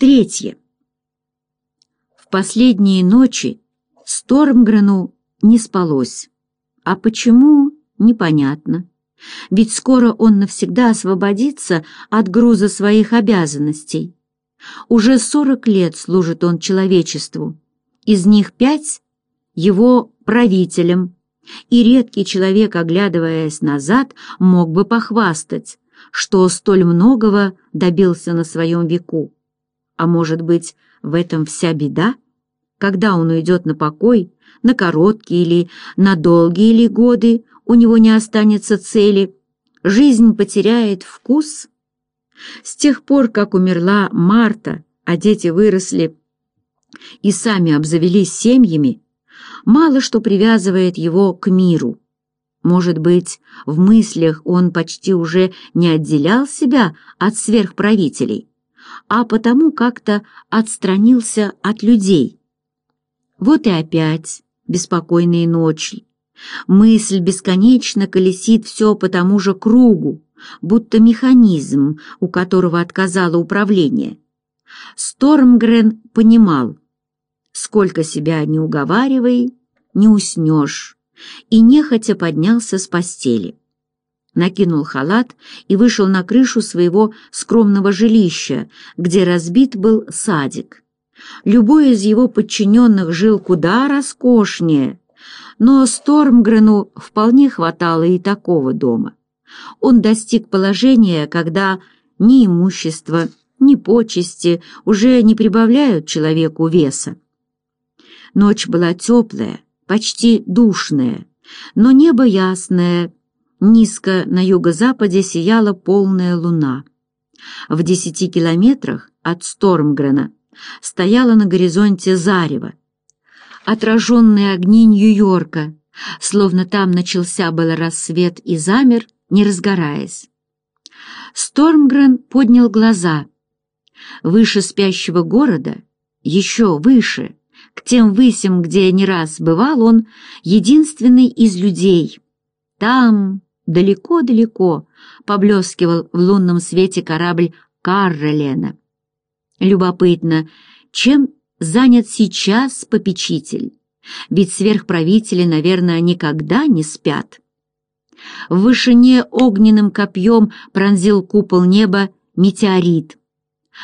Третье. В последние ночи Стормгрену не спалось. А почему, непонятно. Ведь скоро он навсегда освободится от груза своих обязанностей. Уже 40 лет служит он человечеству. Из них пять — его правителем. И редкий человек, оглядываясь назад, мог бы похвастать, что столь многого добился на своем веку. А может быть, в этом вся беда? Когда он уйдет на покой, на короткие или на долгие ли годы, у него не останется цели, жизнь потеряет вкус? С тех пор, как умерла Марта, а дети выросли и сами обзавелись семьями, мало что привязывает его к миру. Может быть, в мыслях он почти уже не отделял себя от сверхправителей, а потому как-то отстранился от людей. Вот и опять беспокойные ночи. Мысль бесконечно колесит все по тому же кругу, будто механизм, у которого отказало управление. Стормгрен понимал, сколько себя не уговаривай, не уснешь, и нехотя поднялся с постели накинул халат и вышел на крышу своего скромного жилища, где разбит был садик. Любой из его подчиненных жил куда роскошнее, но Стормгрену вполне хватало и такого дома. Он достиг положения, когда ни имущество, ни почести уже не прибавляют человеку веса. Ночь была теплая, почти душная, но небо ясное, низко на юго-западе сияла полная луна. В десяти километрах от Стормгрена стояла на горизонте зарево. Отраженные огни Нью-Йорка, словно там начался был рассвет и замер, не разгораясь. Стормгрен поднял глаза. Выше спящего города, еще выше, к тем высям, где не раз бывал он, единственный из людей. Там, далеко-далеко поблескивал в лунном свете корабль Карролена. Любопытно, чем занят сейчас попечитель? Ведь сверхправители, наверное, никогда не спят. В вышине огненным копьем пронзил купол неба метеорит.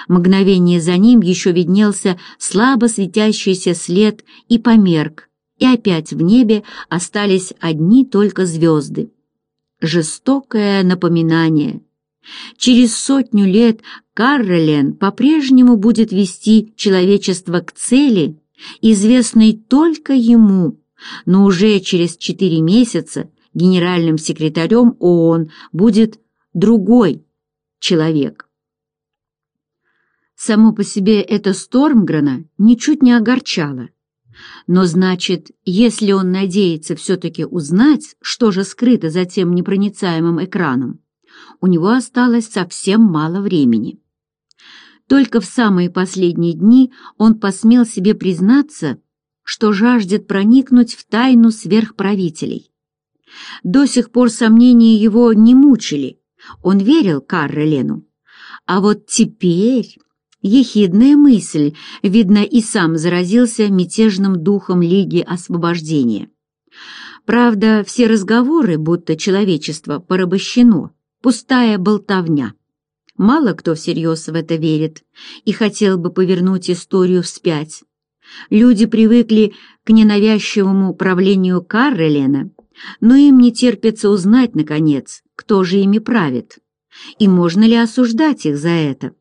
Мгновение за ним еще виднелся слабо светящийся след и померк, и опять в небе остались одни только звезды жестокое напоминание. Через сотню лет Каролен по-прежнему будет вести человечество к цели, известной только ему, но уже через четыре месяца генеральным секретарем ООН будет другой человек. Само по себе это Стормгрена ничуть не огорчало. Но значит, если он надеется все-таки узнать, что же скрыто за тем непроницаемым экраном, у него осталось совсем мало времени. Только в самые последние дни он посмел себе признаться, что жаждет проникнуть в тайну сверхправителей. До сих пор сомнения его не мучили, он верил Карре Лену. А вот теперь Ехидная мысль, видно, и сам заразился мятежным духом Лиги Освобождения. Правда, все разговоры, будто человечество порабощено, пустая болтовня. Мало кто всерьез в это верит и хотел бы повернуть историю вспять. Люди привыкли к ненавязчивому правлению Каррелена, но им не терпится узнать, наконец, кто же ими правит. И можно ли осуждать их за это?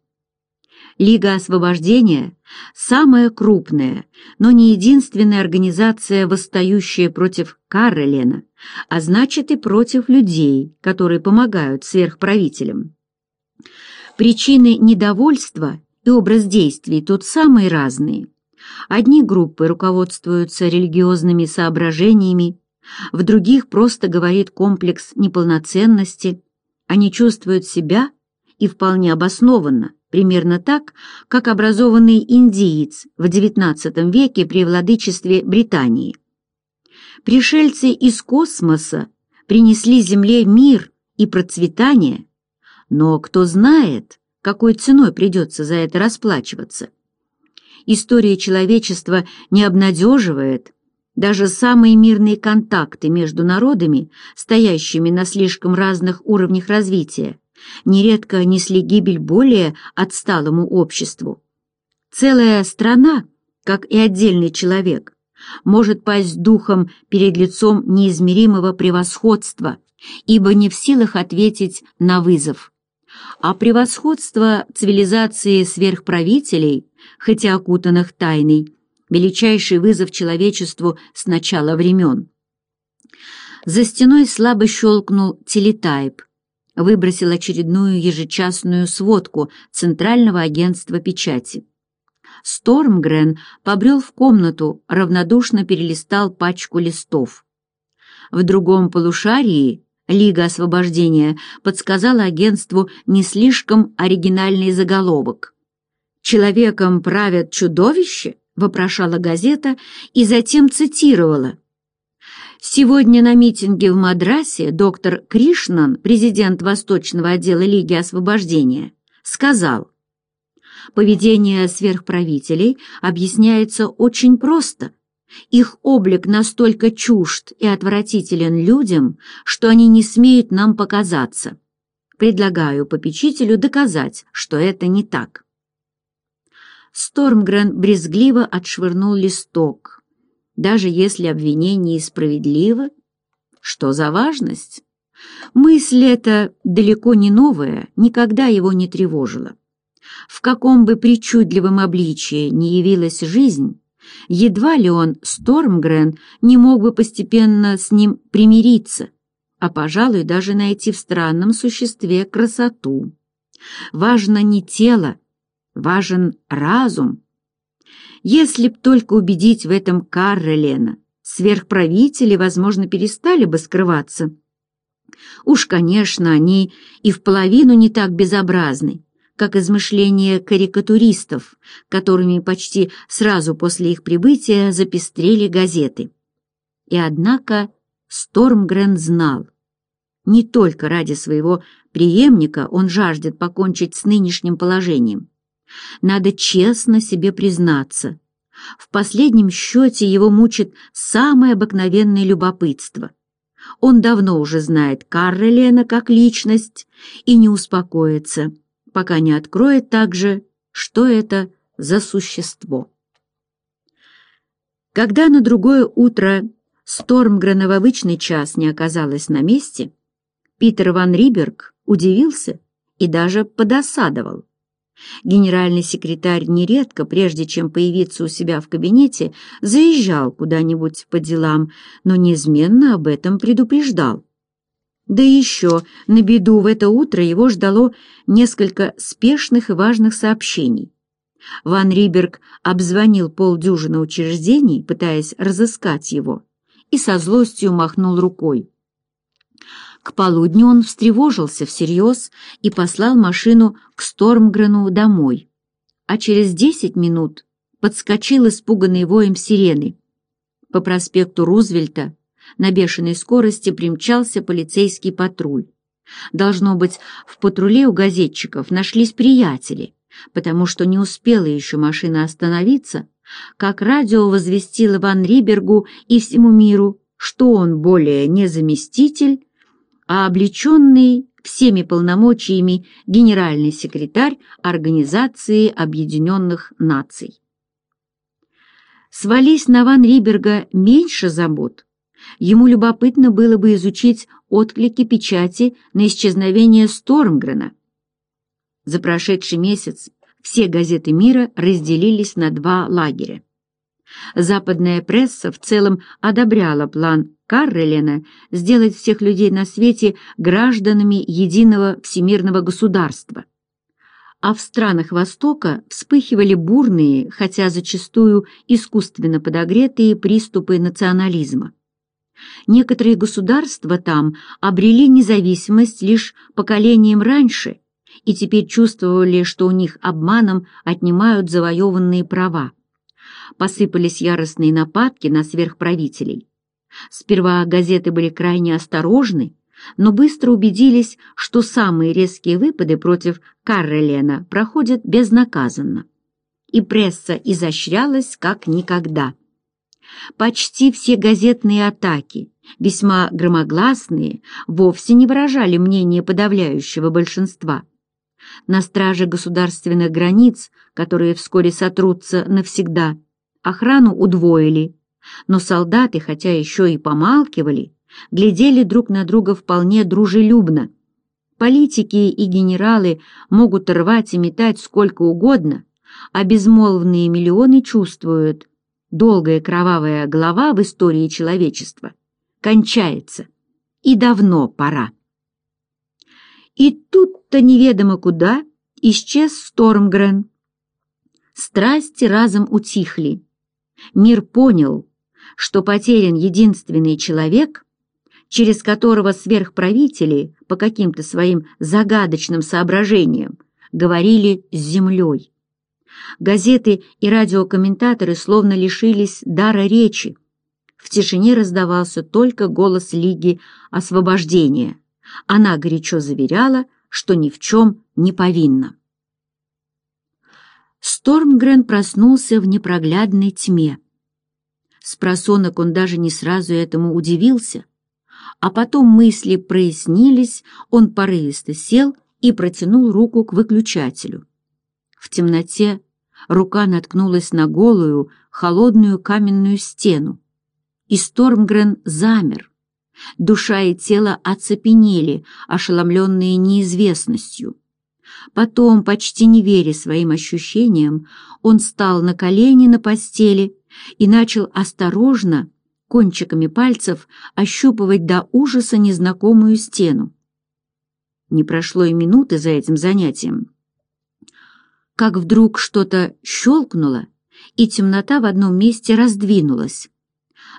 Лига освобождения – самая крупная, но не единственная организация, восстающая против Каролена, а значит и против людей, которые помогают сверхправителям. Причины недовольства и образ действий тут самые разные. Одни группы руководствуются религиозными соображениями, в других просто говорит комплекс неполноценности, они чувствуют себя, и вполне обоснованно, примерно так, как образованный индиец в XIX веке при владычестве Британии. Пришельцы из космоса принесли Земле мир и процветание, но кто знает, какой ценой придется за это расплачиваться. История человечества не обнадеживает, даже самые мирные контакты между народами, стоящими на слишком разных уровнях развития, нередко несли гибель более отсталому обществу. Целая страна, как и отдельный человек, может пасть духом перед лицом неизмеримого превосходства, ибо не в силах ответить на вызов. А превосходство цивилизации сверхправителей, хотя окутанных тайной, величайший вызов человечеству с начала времен. За стеной слабо щелкнул телетайп, выбросил очередную ежечасную сводку Центрального агентства печати. Стормгрен побрел в комнату, равнодушно перелистал пачку листов. В другом полушарии Лига освобождения подсказала агентству не слишком оригинальный заголовок. «Человеком правят чудовище?» — вопрошала газета и затем цитировала. Сегодня на митинге в Мадрасе доктор Кришнан, президент Восточного отдела Лиги освобождения, сказал, «Поведение сверхправителей объясняется очень просто. Их облик настолько чужд и отвратителен людям, что они не смеют нам показаться. Предлагаю попечителю доказать, что это не так». Стормгрен брезгливо отшвырнул листок, даже если обвинение справедливо, что за важность? Мысль эта далеко не новая, никогда его не тревожила. В каком бы причудливом обличии не явилась жизнь, едва ли он, Стормгрен, не мог бы постепенно с ним примириться, а, пожалуй, даже найти в странном существе красоту. Важно не тело, важен разум, если б только убедить в этом Карра сверхправители, возможно, перестали бы скрываться. Уж, конечно, они и в половину не так безобразны, как измышления карикатуристов, которыми почти сразу после их прибытия запестрели газеты. И однако Стормгрен знал. Не только ради своего преемника он жаждет покончить с нынешним положением. Надо честно себе признаться. В последнем счете его мучит самое обыкновенное любопытство. Он давно уже знает Карра как личность и не успокоится, пока не откроет также, что это за существо. Когда на другое утро Стормгрена в обычный час не оказалась на месте, Питер ван Риберг удивился и даже подосадовал. Генеральный секретарь нередко, прежде чем появиться у себя в кабинете, заезжал куда-нибудь по делам, но неизменно об этом предупреждал. Да еще на беду в это утро его ждало несколько спешных и важных сообщений. Ван Риберг обзвонил полдюжины учреждений, пытаясь разыскать его, и со злостью махнул рукой. К полудню он встревожился всерьез и послал машину к Стормгрену домой. А через десять минут подскочил испуганный воем сирены. По проспекту Рузвельта на бешеной скорости примчался полицейский патруль. Должно быть, в патруле у газетчиков нашлись приятели, потому что не успела еще машина остановиться, как радио возвестило Ван Рибергу и всему миру, что он более не заместитель, а облеченный всеми полномочиями генеральный секретарь Организации Объединенных Наций. Свались на Ван Риберга меньше забот, ему любопытно было бы изучить отклики печати на исчезновение Стормгрена. За прошедший месяц все газеты мира разделились на два лагеря. Западная пресса в целом одобряла план Каррелена сделать всех людей на свете гражданами единого всемирного государства. А в странах Востока вспыхивали бурные, хотя зачастую искусственно подогретые приступы национализма. Некоторые государства там обрели независимость лишь поколением раньше и теперь чувствовали, что у них обманом отнимают завоеванные права. Посыпались яростные нападки на сверхправителей – Сперва газеты были крайне осторожны, но быстро убедились, что самые резкие выпады против Каррелена проходят безнаказанно. И пресса изощрялась как никогда. Почти все газетные атаки, весьма громогласные, вовсе не выражали мнение подавляющего большинства. На страже государственных границ, которые вскоре сотрутся навсегда, охрану удвоили – но солдаты, хотя еще и помалкивали, глядели друг на друга вполне дружелюбно. Политики и генералы могут рвать и метать сколько угодно, а безмолвные миллионы чувствуют, долгая кровавая глава в истории человечества кончается, и давно пора. И тут-то неведомо куда исчез Стормгрен. Страсти разом утихли. Мир понял, что потерян единственный человек, через которого сверхправители по каким-то своим загадочным соображениям говорили с землей. Газеты и радиокомментаторы словно лишились дара речи. В тишине раздавался только голос Лиги Освобождения. Она горячо заверяла, что ни в чем не повинна. Стормгрен проснулся в непроглядной тьме. С просонок он даже не сразу этому удивился. А потом мысли прояснились, он порывисто сел и протянул руку к выключателю. В темноте рука наткнулась на голую, холодную каменную стену. И Стормгрен замер. Душа и тело оцепенели, ошеломленные неизвестностью. Потом, почти не веря своим ощущениям, он встал на колени на постели и начал осторожно, кончиками пальцев, ощупывать до ужаса незнакомую стену. Не прошло и минуты за этим занятием. Как вдруг что-то щелкнуло, и темнота в одном месте раздвинулась.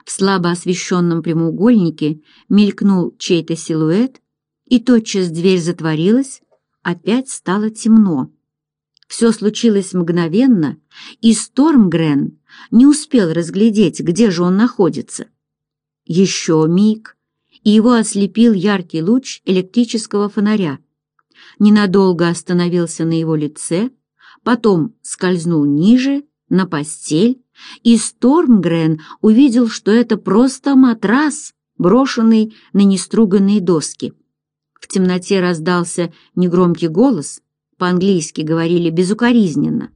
В слабо освещенном прямоугольнике мелькнул чей-то силуэт, и тотчас дверь затворилась, опять стало темно. Все случилось мгновенно, и Стормгрен не успел разглядеть, где же он находится. Еще миг, и его ослепил яркий луч электрического фонаря. Ненадолго остановился на его лице, потом скользнул ниже, на постель, и Стормгрен увидел, что это просто матрас, брошенный на неструганные доски. В темноте раздался негромкий голос, по-английски говорили безукоризненно,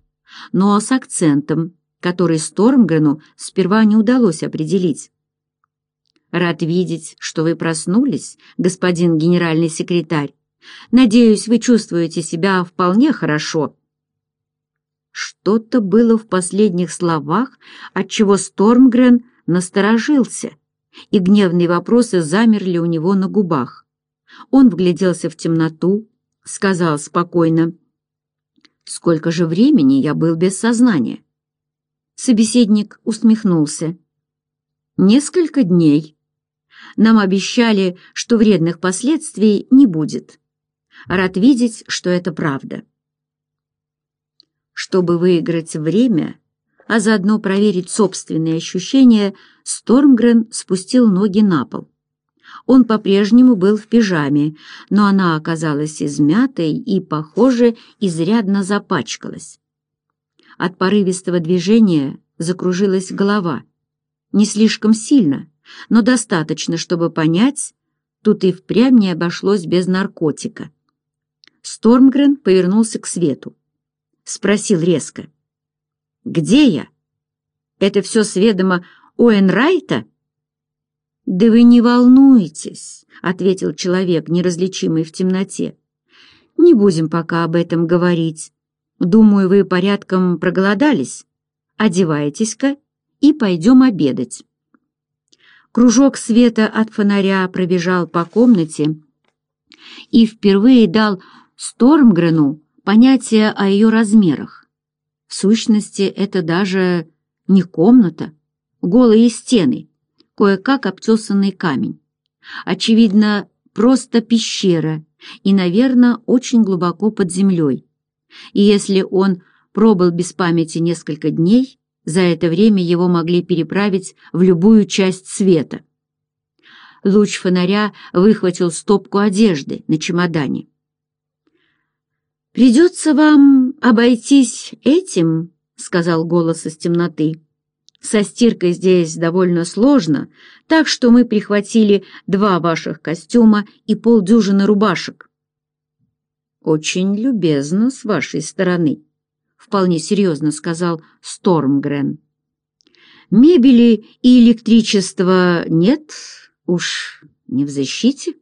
но с акцентом, который Стормгрену сперва не удалось определить. «Рад видеть, что вы проснулись, господин генеральный секретарь. Надеюсь, вы чувствуете себя вполне хорошо». Что-то было в последних словах, отчего Стормгрен насторожился, и гневные вопросы замерли у него на губах. Он вгляделся в темноту, сказал спокойно. «Сколько же времени я был без сознания?» Собеседник усмехнулся. «Несколько дней. Нам обещали, что вредных последствий не будет. Рад видеть, что это правда». Чтобы выиграть время, а заодно проверить собственные ощущения, Стормгрен спустил ноги на пол. Он по-прежнему был в пижаме, но она оказалась измятой и, похоже, изрядно запачкалась. От порывистого движения закружилась голова. Не слишком сильно, но достаточно, чтобы понять, тут и впрямь не обошлось без наркотика. Стормгрен повернулся к свету. Спросил резко. «Где я? Это все сведомо Оэн Райта?» «Да вы не волнуйтесь», — ответил человек, неразличимый в темноте. «Не будем пока об этом говорить. Думаю, вы порядком проголодались. Одевайтесь-ка и пойдем обедать». Кружок света от фонаря пробежал по комнате и впервые дал Стормгрену понятие о ее размерах. В сущности, это даже не комната, голые стены — кое-как обтесанный камень. Очевидно, просто пещера и, наверное, очень глубоко под землей. И если он пробыл без памяти несколько дней, за это время его могли переправить в любую часть света. Луч фонаря выхватил стопку одежды на чемодане. «Придется вам обойтись этим», — сказал голос из темноты. Со стиркой здесь довольно сложно, так что мы прихватили два ваших костюма и полдюжины рубашек. «Очень любезно с вашей стороны», — вполне серьезно сказал Стормгрен. «Мебели и электричества нет, уж не в защите.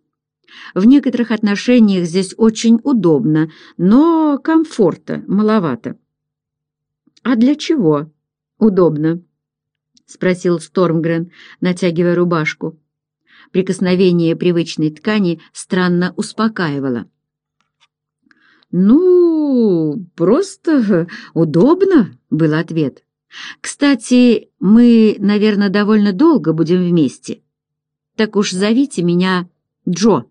В некоторых отношениях здесь очень удобно, но комфорта маловато». «А для чего удобно?» — спросил Стормгрен, натягивая рубашку. Прикосновение привычной ткани странно успокаивало. «Ну, просто удобно», — был ответ. «Кстати, мы, наверное, довольно долго будем вместе. Так уж зовите меня Джо».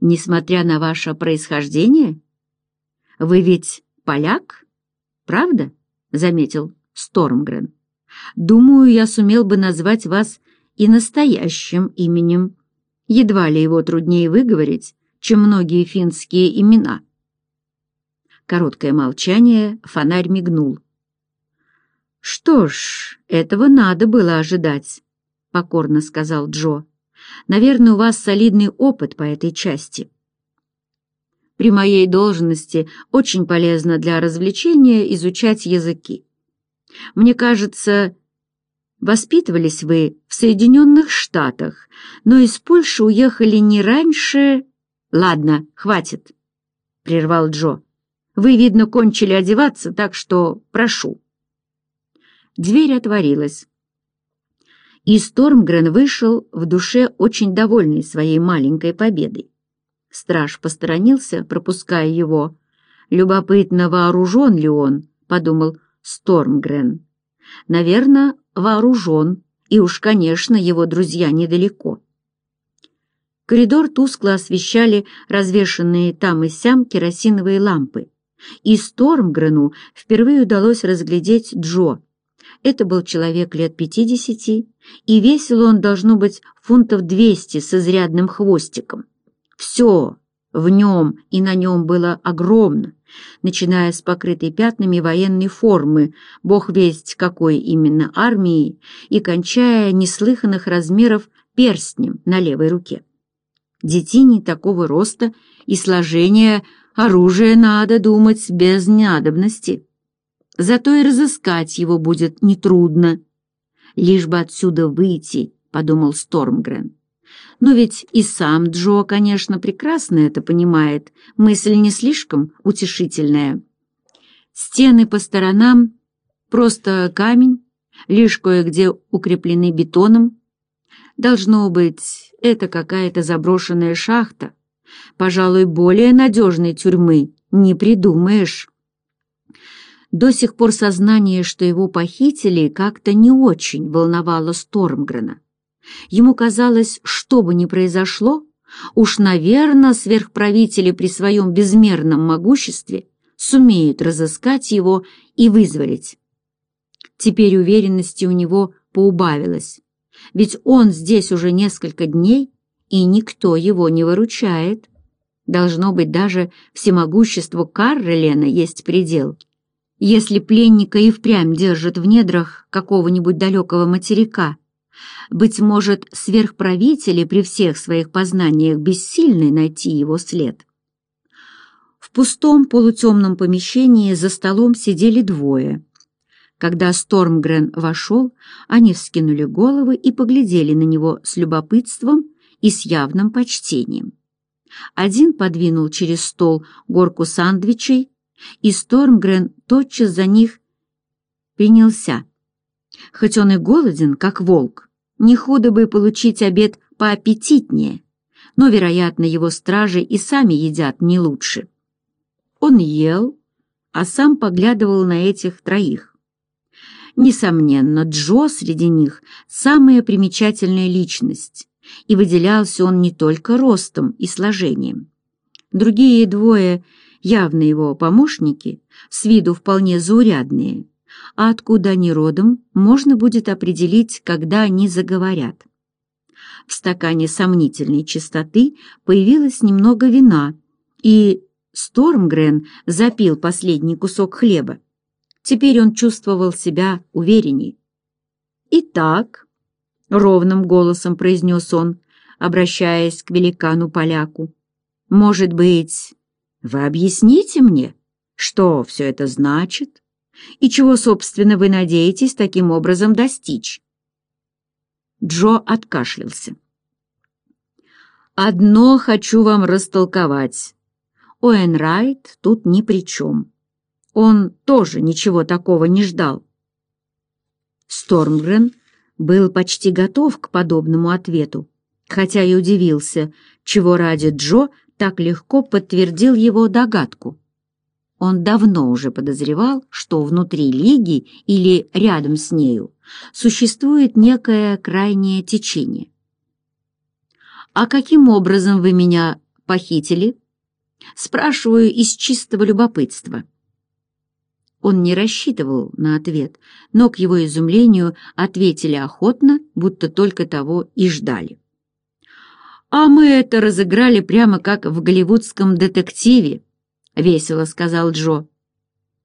«Несмотря на ваше происхождение? Вы ведь поляк, правда?» — заметил Стормгрен. Думаю, я сумел бы назвать вас и настоящим именем. Едва ли его труднее выговорить, чем многие финские имена. Короткое молчание, фонарь мигнул. «Что ж, этого надо было ожидать», — покорно сказал Джо. «Наверное, у вас солидный опыт по этой части» при моей должности очень полезно для развлечения изучать языки. Мне кажется, воспитывались вы в Соединенных Штатах, но из Польши уехали не раньше... Ладно, хватит, — прервал Джо. Вы, видно, кончили одеваться, так что прошу. Дверь отворилась. И Стормгрен вышел в душе очень довольный своей маленькой победой. Страж посторонился, пропуская его. Любопытно, вооружен ли он, — подумал Стормгрен. Наверное, вооружен, и уж, конечно, его друзья недалеко. Коридор тускло освещали развешанные там и сям керосиновые лампы, и Стормгрену впервые удалось разглядеть Джо. Это был человек лет пятидесяти, и весил он, должно быть, фунтов двести с изрядным хвостиком. Все в нем и на нем было огромно начиная с покрытой пятнами военной формы, бог весть какой именно армии, и кончая неслыханных размеров перстнем на левой руке. Детине такого роста и сложения оружие надо думать без надобности. Зато и разыскать его будет нетрудно. Лишь бы отсюда выйти, — подумал Стормгрен. Но ведь и сам Джо, конечно, прекрасно это понимает. Мысль не слишком утешительная. Стены по сторонам — просто камень, лишь кое-где укреплены бетоном. Должно быть, это какая-то заброшенная шахта. Пожалуй, более надежной тюрьмы не придумаешь. До сих пор сознание, что его похитили, как-то не очень волновало Стормгрена. Ему казалось, что бы ни произошло, уж, наверное, сверхправители при своем безмерном могуществе сумеют разыскать его и вызволить. Теперь уверенности у него поубавилось, ведь он здесь уже несколько дней, и никто его не выручает. Должно быть, даже всемогуществу Каррелена есть предел. Если пленника и впрямь держат в недрах какого-нибудь далекого материка – быть может, сверхправители при всех своих познаниях бессильны найти его след. В пустом полутемном помещении за столом сидели двое. Когда Стормгрен вошел, они вскинули головы и поглядели на него с любопытством и с явным почтением. Один подвинул через стол горку сандвичей, и Стормгрен тотчас за них принялся, хоть он и голоден, как волк не худо бы получить обед поаппетитнее, но, вероятно, его стражи и сами едят не лучше. Он ел, а сам поглядывал на этих троих. Несомненно, Джо среди них – самая примечательная личность, и выделялся он не только ростом и сложением. Другие двое, явно его помощники, с виду вполне заурядные, а откуда они родом, можно будет определить, когда они заговорят. В стакане сомнительной чистоты появилось немного вина, и Стормгрен запил последний кусок хлеба. Теперь он чувствовал себя уверенней. «Итак», — ровным голосом произнес он, обращаясь к великану-поляку, «может быть, вы объясните мне, что все это значит?» И чего, собственно, вы надеетесь таким образом достичь?» Джо откашлялся. «Одно хочу вам растолковать. Уэнрайт тут ни при чем. Он тоже ничего такого не ждал». Стормгрен был почти готов к подобному ответу, хотя и удивился, чего ради Джо так легко подтвердил его догадку. Он давно уже подозревал, что внутри Лиги или рядом с нею существует некое крайнее течение. «А каким образом вы меня похитили?» Спрашиваю из чистого любопытства. Он не рассчитывал на ответ, но, к его изумлению, ответили охотно, будто только того и ждали. «А мы это разыграли прямо как в голливудском детективе», — весело сказал Джо.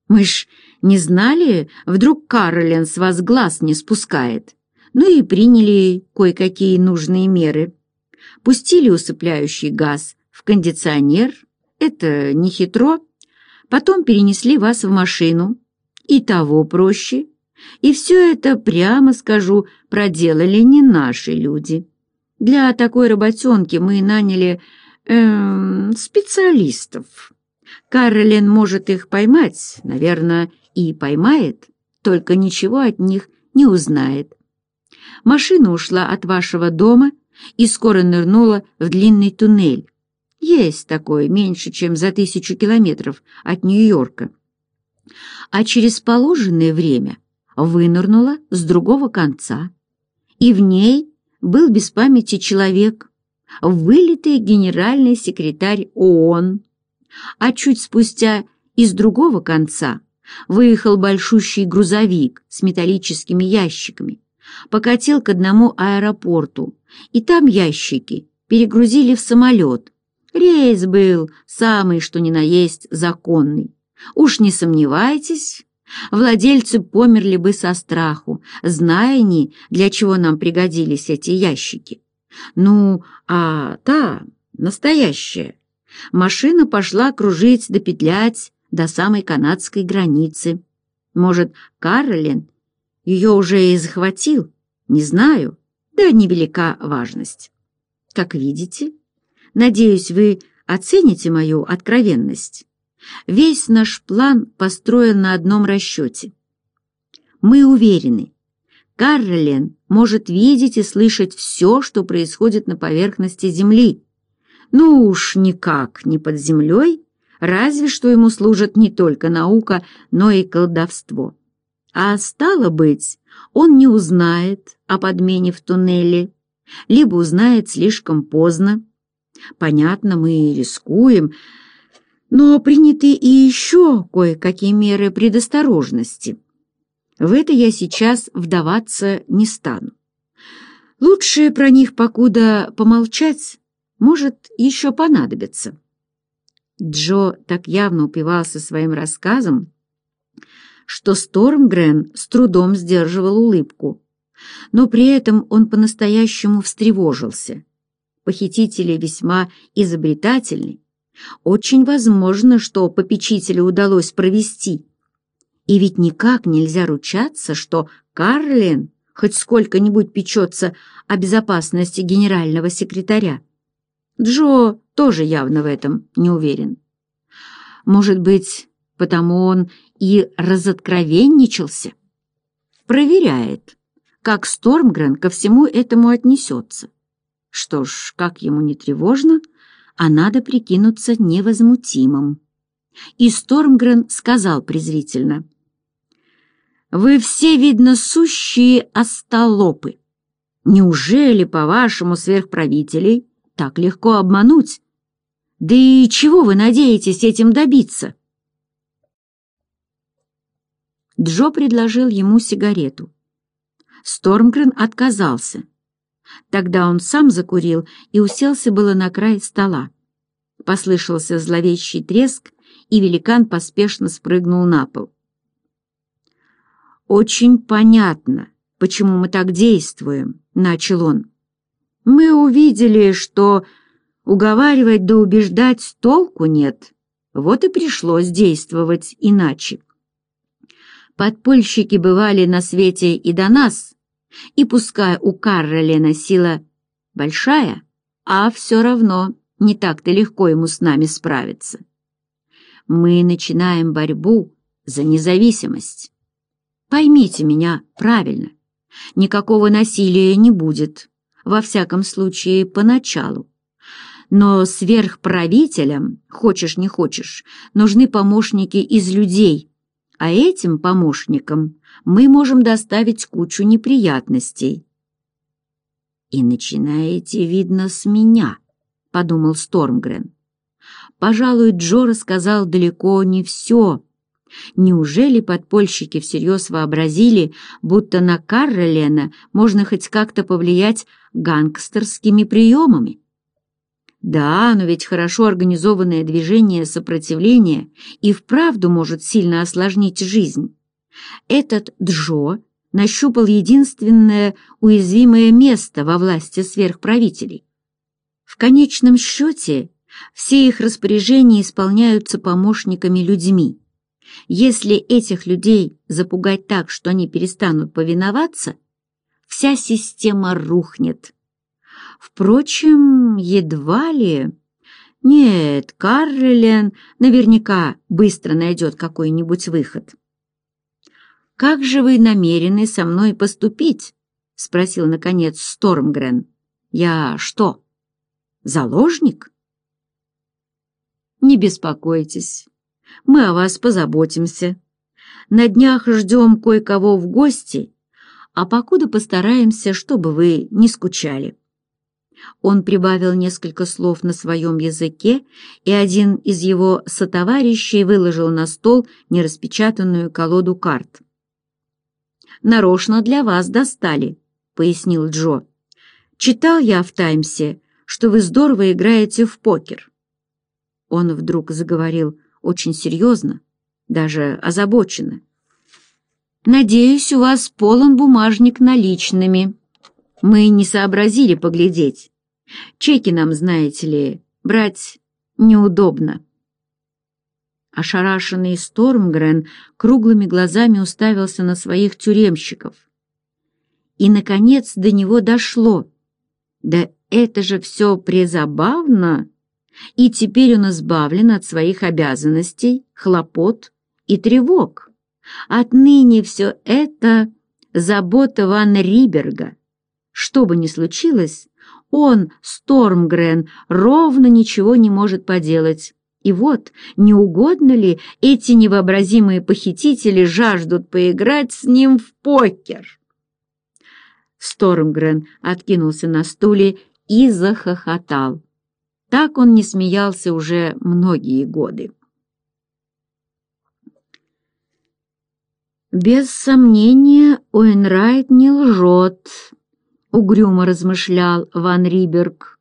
«Мы ж не знали, вдруг Каролин с вас глаз не спускает. Ну и приняли кое-какие нужные меры. Пустили усыпляющий газ в кондиционер, это не хитро. Потом перенесли вас в машину. И того проще. И все это, прямо скажу, проделали не наши люди. Для такой работенки мы наняли эм, специалистов». Каролин может их поймать, наверное, и поймает, только ничего от них не узнает. Машина ушла от вашего дома и скоро нырнула в длинный туннель. Есть такой, меньше, чем за тысячу километров от Нью-Йорка. А через положенное время вынырнула с другого конца, и в ней был без памяти человек, вылитый генеральный секретарь ООН, а чуть спустя из другого конца выехал большущий грузовик с металлическими ящиками, покатил к одному аэропорту, и там ящики перегрузили в самолет. Рейс был самый, что ни на есть, законный. Уж не сомневайтесь, владельцы померли бы со страху, зная не, для чего нам пригодились эти ящики. Ну, а та, настоящая, Машина пошла кружить да петлять до самой канадской границы. Может, Каролин ее уже и захватил? Не знаю, да невелика важность. Как видите, надеюсь, вы оцените мою откровенность. Весь наш план построен на одном расчете. Мы уверены, Каролин может видеть и слышать все, что происходит на поверхности Земли, ну уж никак не под землей, разве что ему служит не только наука, но и колдовство. А стало быть, он не узнает о подмене в туннеле, либо узнает слишком поздно. Понятно, мы рискуем, но приняты и еще кое-какие меры предосторожности. В это я сейчас вдаваться не стану. Лучше про них покуда помолчать, может еще понадобиться. Джо так явно упивался своим рассказом, что Стормгрен с трудом сдерживал улыбку. Но при этом он по-настоящему встревожился. Похитители весьма изобретательны. Очень возможно, что попечителю удалось провести. И ведь никак нельзя ручаться, что Карлин хоть сколько-нибудь печется о безопасности генерального секретаря. Джо тоже явно в этом не уверен. Может быть, потому он и разоткровенничался? Проверяет, как Стормгрен ко всему этому отнесется. Что ж, как ему не тревожно, а надо прикинуться невозмутимым. И Стормгрен сказал презрительно. «Вы все, видно, сущие остолопы. Неужели, по-вашему, сверхправителей так легко обмануть. Да и чего вы надеетесь этим добиться? Джо предложил ему сигарету. Стормгрен отказался. Тогда он сам закурил и уселся было на край стола. Послышался зловещий треск, и великан поспешно спрыгнул на пол. «Очень понятно, почему мы так действуем», — начал он. Мы увидели, что уговаривать да убеждать толку нет. Вот и пришлось действовать иначе. Подпольщики бывали на свете и до нас, и пускай у Карролена сила большая, а все равно не так-то легко ему с нами справиться. Мы начинаем борьбу за независимость. Поймите меня правильно, никакого насилия не будет во всяком случае, поначалу. Но сверхправителям, хочешь не хочешь, нужны помощники из людей, а этим помощникам мы можем доставить кучу неприятностей. «И начинаете, видно, с меня», — подумал Стормгрен. «Пожалуй, Джо рассказал далеко не все» Неужели подпольщики всерьез вообразили, будто на Каролена можно хоть как-то повлиять гангстерскими приемами? Да, но ведь хорошо организованное движение сопротивления и вправду может сильно осложнить жизнь. Этот Джо нащупал единственное уязвимое место во власти сверхправителей. В конечном счете все их распоряжения исполняются помощниками-людьми, если этих людей запугать так, что они перестанут повиноваться, вся система рухнет. Впрочем, едва ли... Нет, Каррелен наверняка быстро найдет какой-нибудь выход. «Как же вы намерены со мной поступить?» — спросил, наконец, Стормгрен. «Я что, заложник?» «Не беспокойтесь, мы о вас позаботимся. На днях ждем кое-кого в гости, а покуда постараемся, чтобы вы не скучали». Он прибавил несколько слов на своем языке, и один из его сотоварищей выложил на стол нераспечатанную колоду карт. «Нарочно для вас достали», — пояснил Джо. «Читал я в «Таймсе», что вы здорово играете в покер». Он вдруг заговорил очень серьезно, даже озабоченно. «Надеюсь, у вас полон бумажник наличными. Мы не сообразили поглядеть. Чеки нам, знаете ли, брать неудобно». Ошарашенный Стормгрен круглыми глазами уставился на своих тюремщиков. И, наконец, до него дошло. «Да это же все презабавно!» и теперь он избавлен от своих обязанностей, хлопот и тревог. Отныне все это забота Ван Риберга. Что бы ни случилось, он, Стормгрен, ровно ничего не может поделать. И вот, не угодно ли, эти невообразимые похитители жаждут поиграть с ним в покер? Стормгрен откинулся на стуле и захохотал. Так он не смеялся уже многие годы. «Без сомнения, Уэнрайт не лжет», — угрюмо размышлял Ван Риберг.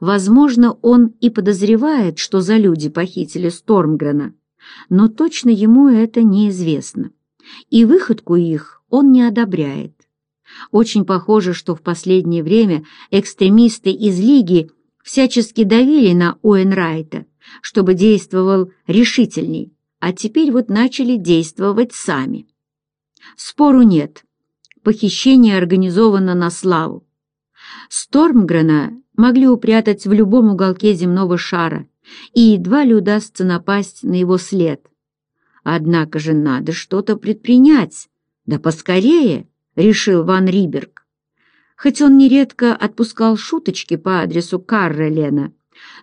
«Возможно, он и подозревает, что за люди похитили Стормгрена, но точно ему это неизвестно, и выходку их он не одобряет. Очень похоже, что в последнее время экстремисты из Лиги — всячески давили на Уэнрайта, чтобы действовал решительней, а теперь вот начали действовать сами. Спору нет. Похищение организовано на славу. Стормгрена могли упрятать в любом уголке земного шара, и едва ли удастся напасть на его след. Однако же надо что-то предпринять. Да поскорее, решил Ван Риберг. Хоть он нередко отпускал шуточки по адресу Карра Лена,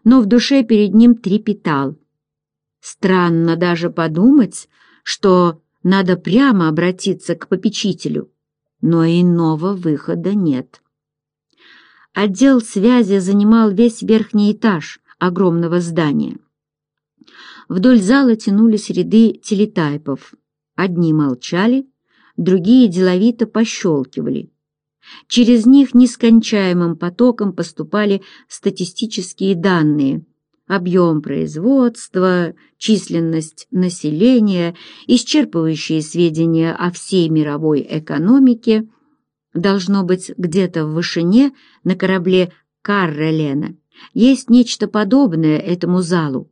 но в душе перед ним трепетал. Странно даже подумать, что надо прямо обратиться к попечителю, но иного выхода нет. Отдел связи занимал весь верхний этаж огромного здания. Вдоль зала тянулись ряды телетайпов. Одни молчали, другие деловито пощелкивали. Через них нескончаемым потоком поступали статистические данные объем производства, численность населения, исчерпывающие сведения о всей мировой экономике, должно быть где-то в вышине на корабле Каррелена. Есть нечто подобное этому залу.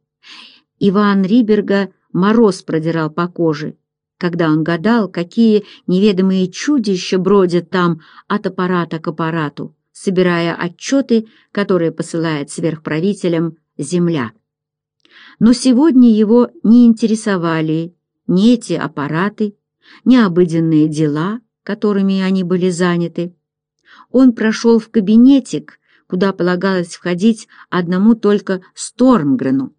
Иван Риберга мороз продирал по коже, когда он гадал, какие неведомые чудища бродят там от аппарата к аппарату, собирая отчеты, которые посылает сверхправителям Земля. Но сегодня его не интересовали ни эти аппараты, ни обыденные дела, которыми они были заняты. Он прошел в кабинетик, куда полагалось входить одному только Стормгрену.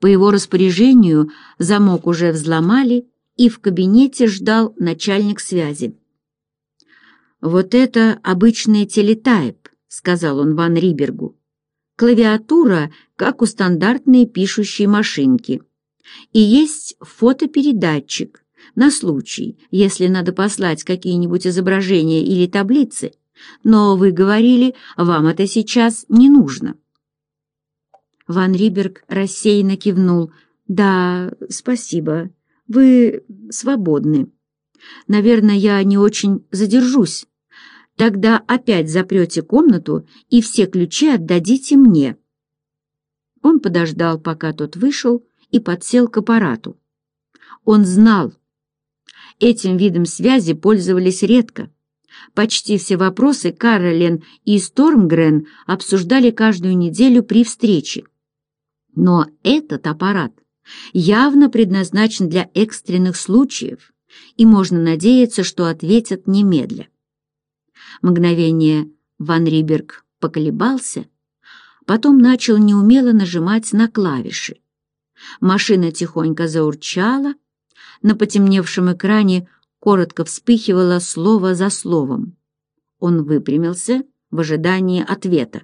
По его распоряжению замок уже взломали, и в кабинете ждал начальник связи. «Вот это обычный телетайп», — сказал он Ван Рибергу. «Клавиатура, как у стандартной пишущей машинки. И есть фотопередатчик на случай, если надо послать какие-нибудь изображения или таблицы, но вы говорили, вам это сейчас не нужно». Ван Риберг рассеянно кивнул. «Да, спасибо. Вы свободны. Наверное, я не очень задержусь. Тогда опять запрете комнату и все ключи отдадите мне». Он подождал, пока тот вышел, и подсел к аппарату. Он знал. Этим видом связи пользовались редко. Почти все вопросы Каролин и Стормгрен обсуждали каждую неделю при встрече. Но этот аппарат явно предназначен для экстренных случаев, и можно надеяться, что ответят немедля. Мгновение Ван Риберг поколебался, потом начал неумело нажимать на клавиши. Машина тихонько заурчала, на потемневшем экране коротко вспыхивало слово за словом. Он выпрямился в ожидании ответа.